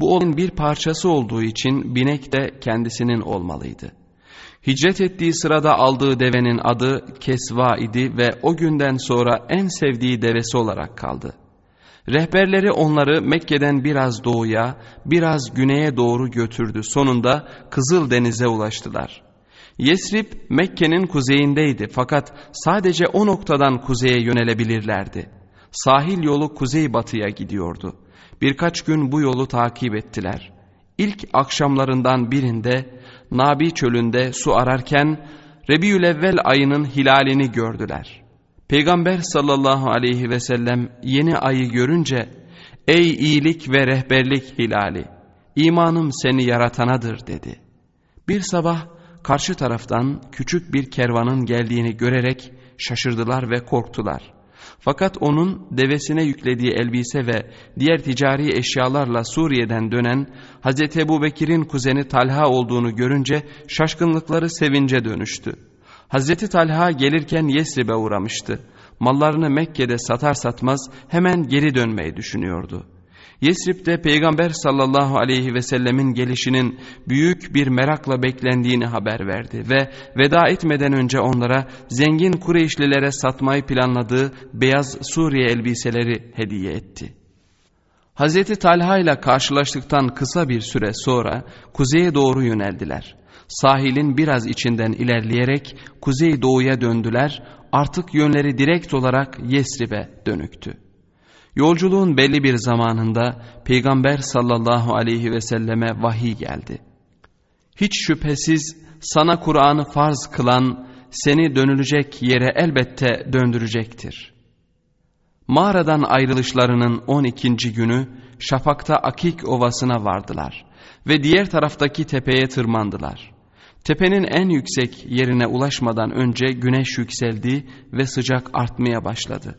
Bu olayın bir parçası olduğu için binek de kendisinin olmalıydı. Hicret ettiği sırada aldığı devenin adı Kesva idi ve o günden sonra en sevdiği devesi olarak kaldı. Rehberleri onları Mekke'den biraz doğuya, biraz güneye doğru götürdü. Sonunda Kızıl Deniz'e ulaştılar. Yesrib Mekke'nin kuzeyindeydi fakat sadece o noktadan kuzeye yönelebilirlerdi. Sahil yolu kuzeybatıya gidiyordu. Birkaç gün bu yolu takip ettiler. İlk akşamlarından birinde Nabi çölünde su ararken Rebiülevvel ayının hilalini gördüler. Peygamber sallallahu aleyhi ve sellem yeni ayı görünce ''Ey iyilik ve rehberlik hilali, imanım seni yaratanadır.'' dedi. Bir sabah karşı taraftan küçük bir kervanın geldiğini görerek şaşırdılar ve korktular. Fakat onun devesine yüklediği elbise ve diğer ticari eşyalarla Suriye'den dönen Hz. Ebu Bekir'in kuzeni Talha olduğunu görünce şaşkınlıkları sevince dönüştü. Hazreti Talha gelirken Yesrib'e uğramıştı. Mallarını Mekke'de satar satmaz hemen geri dönmeyi düşünüyordu. Yesrib'de Peygamber sallallahu aleyhi ve sellemin gelişinin büyük bir merakla beklendiğini haber verdi ve veda etmeden önce onlara zengin Kureyşlilere satmayı planladığı beyaz Suriye elbiseleri hediye etti. Hazreti Talha ile karşılaştıktan kısa bir süre sonra kuzeye doğru yöneldiler. Sahilin biraz içinden ilerleyerek kuzey doğuya döndüler artık yönleri direkt olarak Yesrib'e dönüktü. Yolculuğun belli bir zamanında Peygamber sallallahu aleyhi ve selleme vahiy geldi. Hiç şüphesiz sana Kur'an'ı farz kılan seni dönülecek yere elbette döndürecektir. Mağaradan ayrılışlarının 12. günü Şafak'ta Akik Ovası'na vardılar ve diğer taraftaki tepeye tırmandılar. Tepenin en yüksek yerine ulaşmadan önce güneş yükseldi ve sıcak artmaya başladı.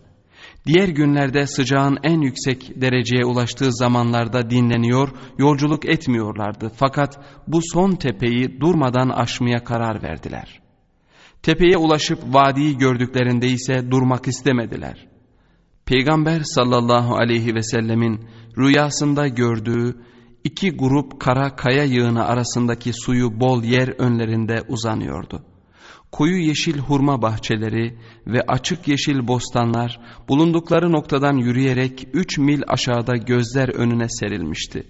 Diğer günlerde sıcağın en yüksek dereceye ulaştığı zamanlarda dinleniyor, yolculuk etmiyorlardı. Fakat bu son tepeyi durmadan aşmaya karar verdiler. Tepeye ulaşıp vadiyi gördüklerinde ise durmak istemediler. Peygamber sallallahu aleyhi ve sellemin rüyasında gördüğü iki grup kara kaya yığını arasındaki suyu bol yer önlerinde uzanıyordu. Koyu yeşil hurma bahçeleri ve açık yeşil bostanlar bulundukları noktadan yürüyerek üç mil aşağıda gözler önüne serilmişti.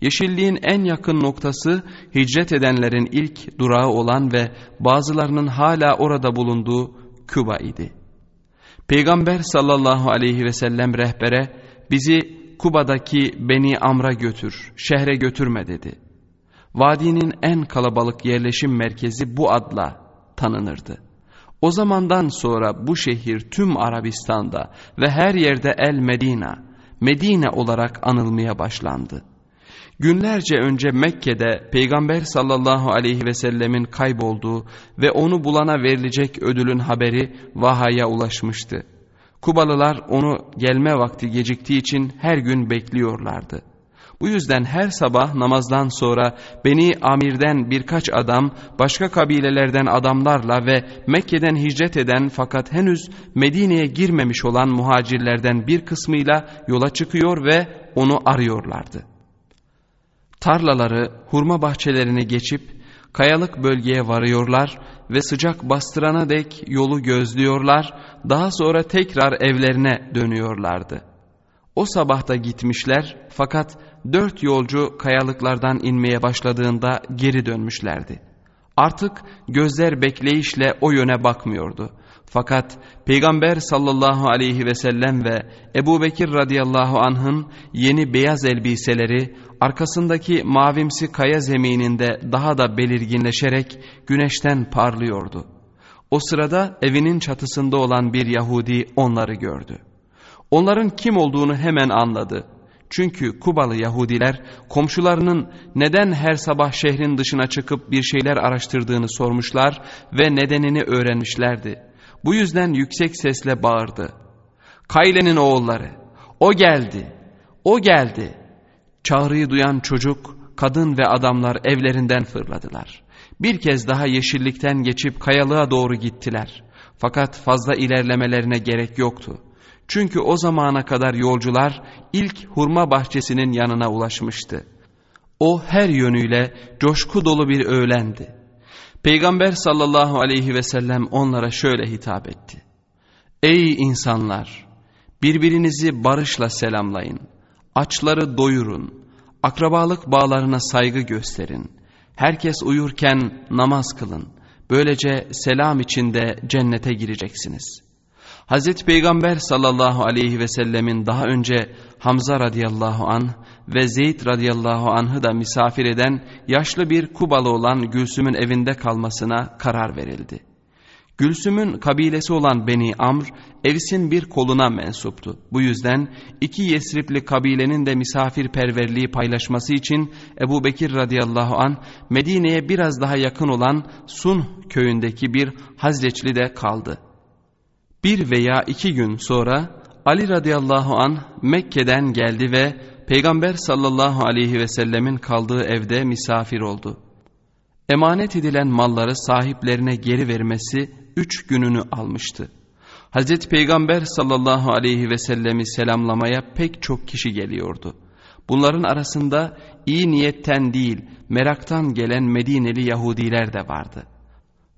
Yeşilliğin en yakın noktası hicret edenlerin ilk durağı olan ve bazılarının hala orada bulunduğu Küba idi. Peygamber sallallahu aleyhi ve sellem rehbere bizi Kuba'daki Beni Amr'a götür, şehre götürme dedi. Vadinin en kalabalık yerleşim merkezi bu adla tanınırdı. O zamandan sonra bu şehir tüm Arabistan'da ve her yerde El Medina, Medine olarak anılmaya başlandı. Günlerce önce Mekke'de Peygamber sallallahu aleyhi ve sellemin kaybolduğu ve onu bulana verilecek ödülün haberi Vaha'ya ulaşmıştı. Kubalılar onu gelme vakti geciktiği için her gün bekliyorlardı. Bu yüzden her sabah namazdan sonra Beni Amir'den birkaç adam başka kabilelerden adamlarla ve Mekke'den hicret eden fakat henüz Medine'ye girmemiş olan muhacirlerden bir kısmıyla yola çıkıyor ve onu arıyorlardı. Tarlaları, hurma bahçelerini geçip kayalık bölgeye varıyorlar ve sıcak bastırana dek yolu gözlüyorlar, daha sonra tekrar evlerine dönüyorlardı. O sabahta gitmişler fakat dört yolcu kayalıklardan inmeye başladığında geri dönmüşlerdi. Artık gözler bekleyişle o yöne bakmıyordu. Fakat Peygamber sallallahu aleyhi ve sellem ve Ebu Bekir radıyallahu anh'ın yeni beyaz elbiseleri arkasındaki mavimsi kaya zemininde daha da belirginleşerek güneşten parlıyordu. O sırada evinin çatısında olan bir Yahudi onları gördü. Onların kim olduğunu hemen anladı. Çünkü Kubalı Yahudiler komşularının neden her sabah şehrin dışına çıkıp bir şeyler araştırdığını sormuşlar ve nedenini öğrenmişlerdi. Bu yüzden yüksek sesle bağırdı. Kayle'nin oğulları, o geldi, o geldi. Çağrıyı duyan çocuk, kadın ve adamlar evlerinden fırladılar. Bir kez daha yeşillikten geçip kayalığa doğru gittiler. Fakat fazla ilerlemelerine gerek yoktu. Çünkü o zamana kadar yolcular ilk hurma bahçesinin yanına ulaşmıştı. O her yönüyle coşku dolu bir öğlendi. Peygamber sallallahu aleyhi ve sellem onlara şöyle hitap etti. Ey insanlar! Birbirinizi barışla selamlayın. Açları doyurun. Akrabalık bağlarına saygı gösterin. Herkes uyurken namaz kılın. Böylece selam içinde cennete gireceksiniz.'' Hazreti Peygamber sallallahu aleyhi ve sellemin daha önce Hamza radıyallahu an ve Zeyd radıyallahu anh'ı da misafir eden yaşlı bir Kubalı olan Gülsüm'ün evinde kalmasına karar verildi. Gülsüm'ün kabilesi olan Beni Amr, Evs'in bir koluna mensuptu. Bu yüzden iki Yesripli kabilenin de misafirperverliği paylaşması için Ebu Bekir radıyallahu an Medine'ye biraz daha yakın olan Sun köyündeki bir Hazreçli de kaldı. Bir veya iki gün sonra Ali radıyallahu an Mekke'den geldi ve Peygamber sallallahu aleyhi ve sellemin kaldığı evde misafir oldu. Emanet edilen malları sahiplerine geri vermesi üç gününü almıştı. Hazreti Peygamber sallallahu aleyhi ve sellemi selamlamaya pek çok kişi geliyordu. Bunların arasında iyi niyetten değil meraktan gelen Medineli Yahudiler de vardı.''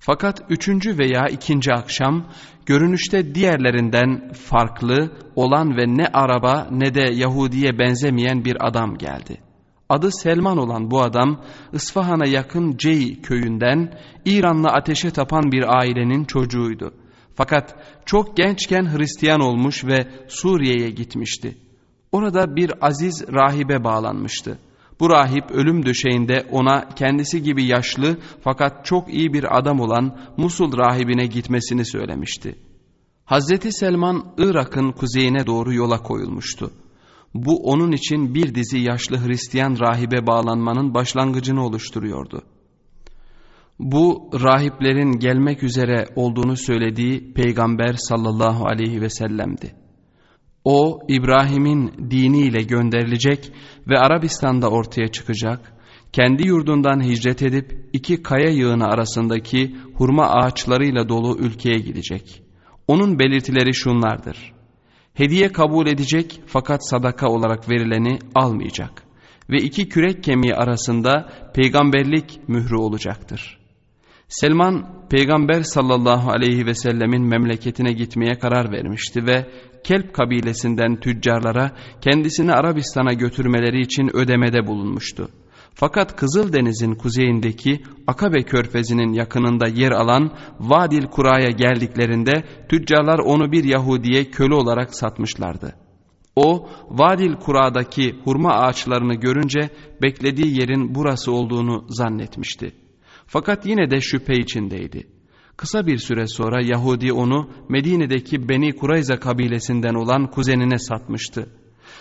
Fakat üçüncü veya ikinci akşam görünüşte diğerlerinden farklı olan ve ne araba ne de Yahudiye benzemeyen bir adam geldi. Adı Selman olan bu adam İsfahan'a yakın Cey köyünden İran'la ateşe tapan bir ailenin çocuğuydu. Fakat çok gençken Hristiyan olmuş ve Suriye'ye gitmişti. Orada bir aziz rahibe bağlanmıştı. Bu rahip ölüm döşeğinde ona kendisi gibi yaşlı fakat çok iyi bir adam olan Musul rahibine gitmesini söylemişti. Hazreti Selman Irak'ın kuzeyine doğru yola koyulmuştu. Bu onun için bir dizi yaşlı Hristiyan rahibe bağlanmanın başlangıcını oluşturuyordu. Bu rahiplerin gelmek üzere olduğunu söylediği Peygamber sallallahu aleyhi ve sellem'di. O İbrahim'in diniyle gönderilecek ve Arabistan'da ortaya çıkacak, kendi yurdundan hicret edip iki kaya yığını arasındaki hurma ağaçlarıyla dolu ülkeye gidecek. Onun belirtileri şunlardır. Hediye kabul edecek fakat sadaka olarak verileni almayacak ve iki kürek kemiği arasında peygamberlik mührü olacaktır.'' Selman peygamber sallallahu aleyhi ve sellemin memleketine gitmeye karar vermişti ve Kelp kabilesinden tüccarlara kendisini Arabistan'a götürmeleri için ödemede bulunmuştu. Fakat Kızıldeniz'in kuzeyindeki Akabe körfezinin yakınında yer alan Vadil Kura'ya geldiklerinde tüccarlar onu bir Yahudiye köle olarak satmışlardı. O Vadil Kura'daki hurma ağaçlarını görünce beklediği yerin burası olduğunu zannetmişti. Fakat yine de şüphe içindeydi. Kısa bir süre sonra Yahudi onu Medine'deki Beni Kurayza kabilesinden olan kuzenine satmıştı.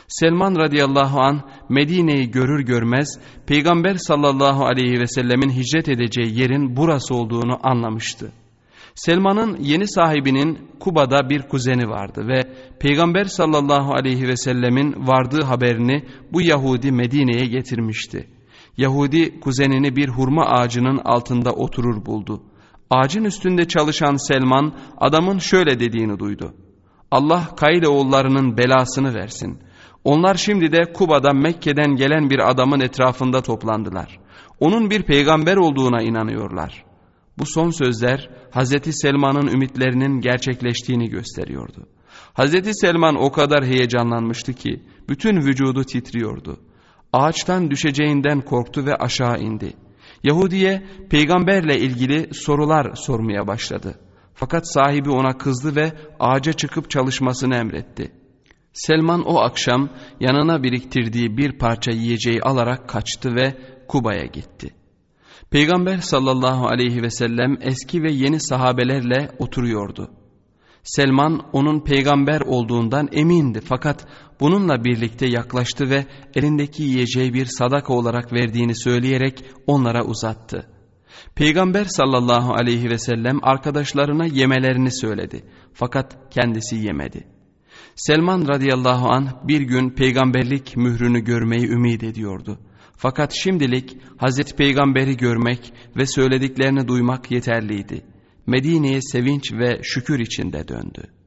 Selman radıyallahu an Medine'yi görür görmez Peygamber sallallahu aleyhi ve sellemin hicret edeceği yerin burası olduğunu anlamıştı. Selman'ın yeni sahibinin Kuba'da bir kuzeni vardı ve Peygamber sallallahu aleyhi ve sellemin vardığı haberini bu Yahudi Medine'ye getirmişti. Yahudi kuzenini bir hurma ağacının altında oturur buldu. Ağacın üstünde çalışan Selman adamın şöyle dediğini duydu. Allah Kayle oğullarının belasını versin. Onlar şimdi de Kuba'da Mekke'den gelen bir adamın etrafında toplandılar. Onun bir peygamber olduğuna inanıyorlar. Bu son sözler Hazreti Selman'ın ümitlerinin gerçekleştiğini gösteriyordu. Hazreti Selman o kadar heyecanlanmıştı ki bütün vücudu titriyordu. Ağaçtan düşeceğinden korktu ve aşağı indi. Yahudiye peygamberle ilgili sorular sormaya başladı. Fakat sahibi ona kızdı ve ağaca çıkıp çalışmasını emretti. Selman o akşam yanına biriktirdiği bir parça yiyeceği alarak kaçtı ve Kuba'ya gitti. Peygamber sallallahu aleyhi ve sellem eski ve yeni sahabelerle oturuyordu. Selman onun peygamber olduğundan emindi fakat bununla birlikte yaklaştı ve elindeki yiyeceği bir sadaka olarak verdiğini söyleyerek onlara uzattı. Peygamber sallallahu aleyhi ve sellem arkadaşlarına yemelerini söyledi fakat kendisi yemedi. Selman radıyallahu an bir gün peygamberlik mührünü görmeyi ümit ediyordu. Fakat şimdilik Hazreti Peygamberi görmek ve söylediklerini duymak yeterliydi. Medine'ye sevinç ve şükür içinde döndü.